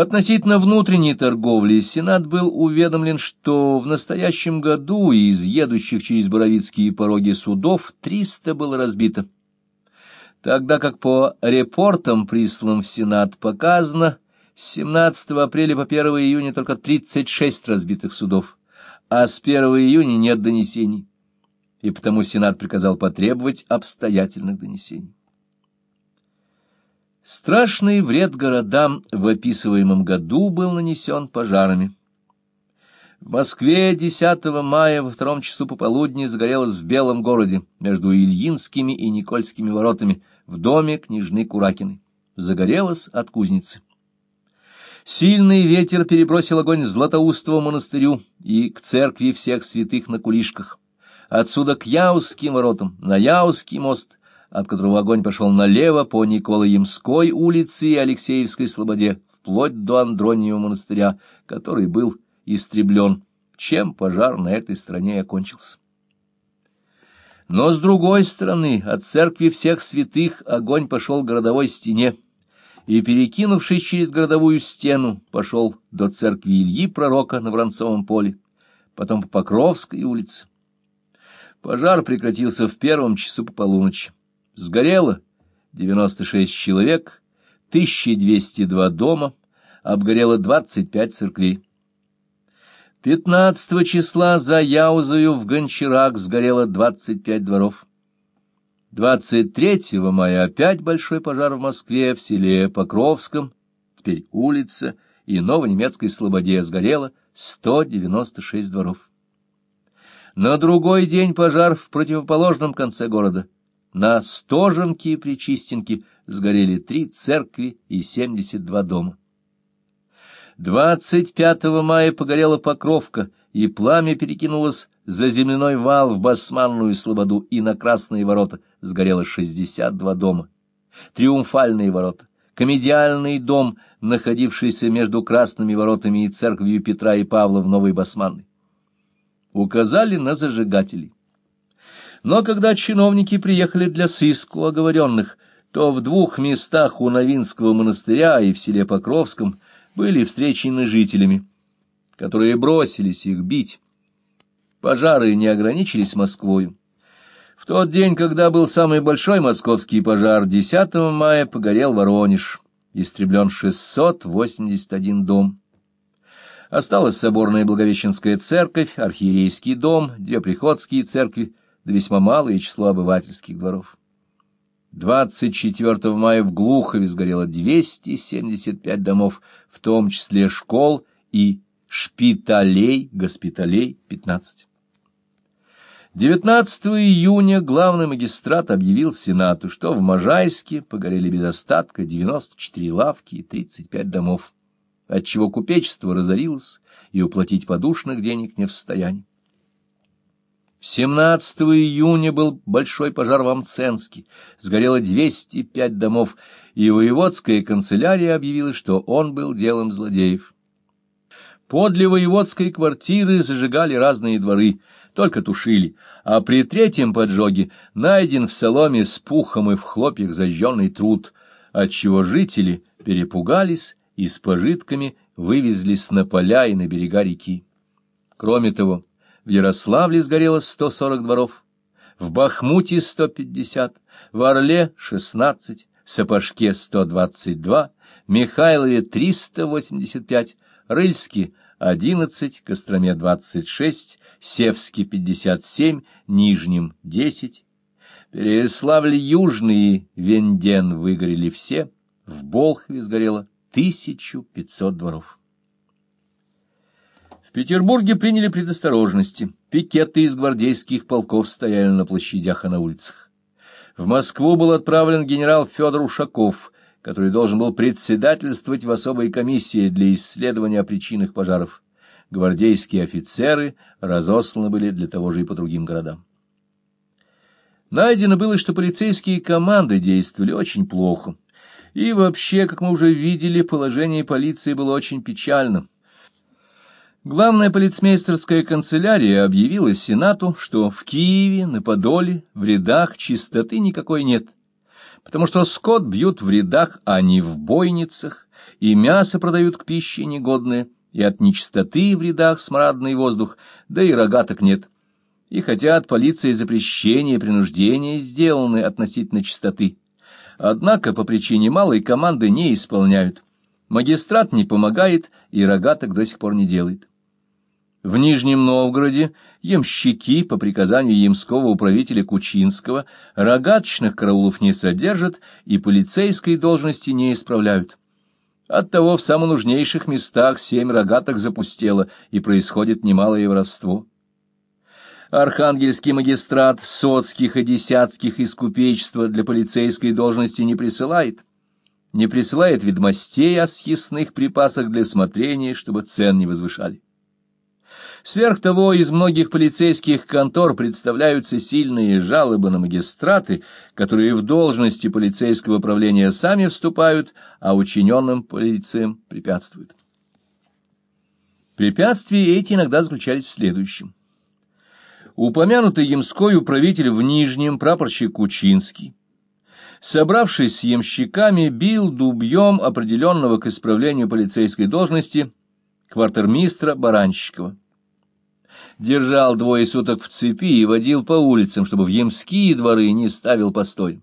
Относительно внутренней торговли Сенат был уведомлен, что в настоящем году из едущих через Боровицкие пороги судов 300 было разбито. Тогда как по репортам, присланным в Сенат, показано, с 17 апреля по 1 июня только 36 разбитых судов, а с 1 июня нет донесений, и потому Сенат приказал потребовать обстоятельных донесений. Страшный вред городам в описываемом году был нанесен пожарами. В Москве 10 мая во втором часу пополудни загорелось в Белом городе между Ильинскими и Никольскими воротами в доме княжны Куракиной. Загорелось от кузницы. Сильный ветер перебросил огонь Златоустову монастырю и к церкви всех святых на Кулишках. Отсюда к Яузским воротам, на Яузский мост, от которого огонь пошел налево по Николаемской улице и Алексеевской слободе, вплоть до Андрониева монастыря, который был истреблен, чем пожар на этой стране окончился. Но с другой стороны, от церкви всех святых огонь пошел к городовой стене, и, перекинувшись через городовую стену, пошел до церкви Ильи Пророка на Воронцовом поле, потом по Покровской улице. Пожар прекратился в первом часу по полуночи. Сгорело 96 человек, 1202 дома, обгорело 25 церквей. 15 числа за Яузою в Гончарах сгорело 25 дворов. 23 мая опять большой пожар в Москве, в селе Покровском, теперь улица, и Новонемецкой Слободе сгорело 196 дворов. На другой день пожар в противоположном конце города — на Стоженке и Причистенке сгорели три церкви и семьдесят два дома. 25 мая погорела Покровка, и пламя перекинулось за земляной вал в Басманную слободу и на Красные ворота сгорело 62 дома. Триумфальные ворота, комедиальный дом, находившийся между Красными воротами и церковью Петра и Павла в Новой Басманной. Указали на зажигателей. Но когда чиновники приехали для сыску оговоренных, то в двух местах у Новинского монастыря и в селе Покровском были встречены жителями, которые бросились их бить. Пожары не ограничились Москвою. В тот день, когда был самый большой московский пожар, 10 мая погорел Воронеж, истреблен 681 дом. Осталась соборная Благовещенская церковь, архиерейский дом, две приходские церкви, да весьма малое число обывательских дворов. 24 мая в Глухове сгорело 275 домов, в том числе школ и шпиталей, госпиталей 15. 19 июня главный магистрат объявил Сенату, что в Можайске погорели без остатка 94 лавки и 35 домов, отчего купечество разорилось и уплатить подушных денег не в состоянии. 17 июня был большой пожар в Амценске, сгорело 205 домов, и воеводская канцелярия объявила, что он был делом злодеев. Подле воеводской квартиры зажигали разные дворы, только тушили, а при третьем поджоге найден в соломе с пухом и в хлопьях зажженный труд, отчего жители перепугались и с пожитками вывезлись на поля и на берега реки. Кроме того, в Ярославле сгорело 140 дворов, в Бахмуте 150, в Орле 16, Сапожке 122, Михайлове 385, Рыльске 11, Костроме 26, Севске 57, Нижнем 10. Переславль Южный Венден выгорели все, в Болхове сгорело 1500 дворов. Петербурге приняли предосторожности. Пикеты из гвардейских полков стояли на площадях и на улицах. В Москву был отправлен генерал Федор Ушаков, который должен был председательствовать в особой комиссии для исследования о причинах пожаров. Гвардейские офицеры разосланы были для того же и по другим городам. Найдено было, что полицейские команды действовали очень плохо. И вообще, как мы уже видели, положение полиции было очень печальным. Главная полицмейстерская канцелярия объявила Сенату, что в Киеве, на Подоле, в рядах чистоты никакой нет, потому что скот бьют в рядах, а не в бойницах, и мясо продают к пище негодное, и от нечистоты в рядах смрадный воздух, да и рогаток нет. И хотя от полиции запрещения и принуждения сделаны относительно чистоты, однако по причине малой команды не исполняют. Магистрат не помогает и рогаток до сих пор не делает. В Нижнем Новгороде ямщики по приказанию ямского управителя Кучинского рогаточных караулов не содержат и полицейской должности не исправляют. Оттого в самонужнейших местах семь рогаток запустело, и происходит немалое воровство. Архангельский магистрат соцких и десятских из купечества для полицейской должности не присылает. Не присылает ведомостей о съестных припасах для смотрения, чтобы цен не возвышали. Сверх того, из многих полицейских контор представляются сильные жалобы на магистраты, которые в должности полицейского управления сами вступают, а учиненным полициям препятствуют. Препятствия эти иногда заключались в следующем. Упомянутый ямской управитель в Нижнем, прапорщик Кучинский, собравшись с ямщиками, бил дубьем определенного к исправлению полицейской должности квартирмистра Баранщикова держал двое суток в цепи и водил по улицам, чтобы в ямские дворы не ставил постой.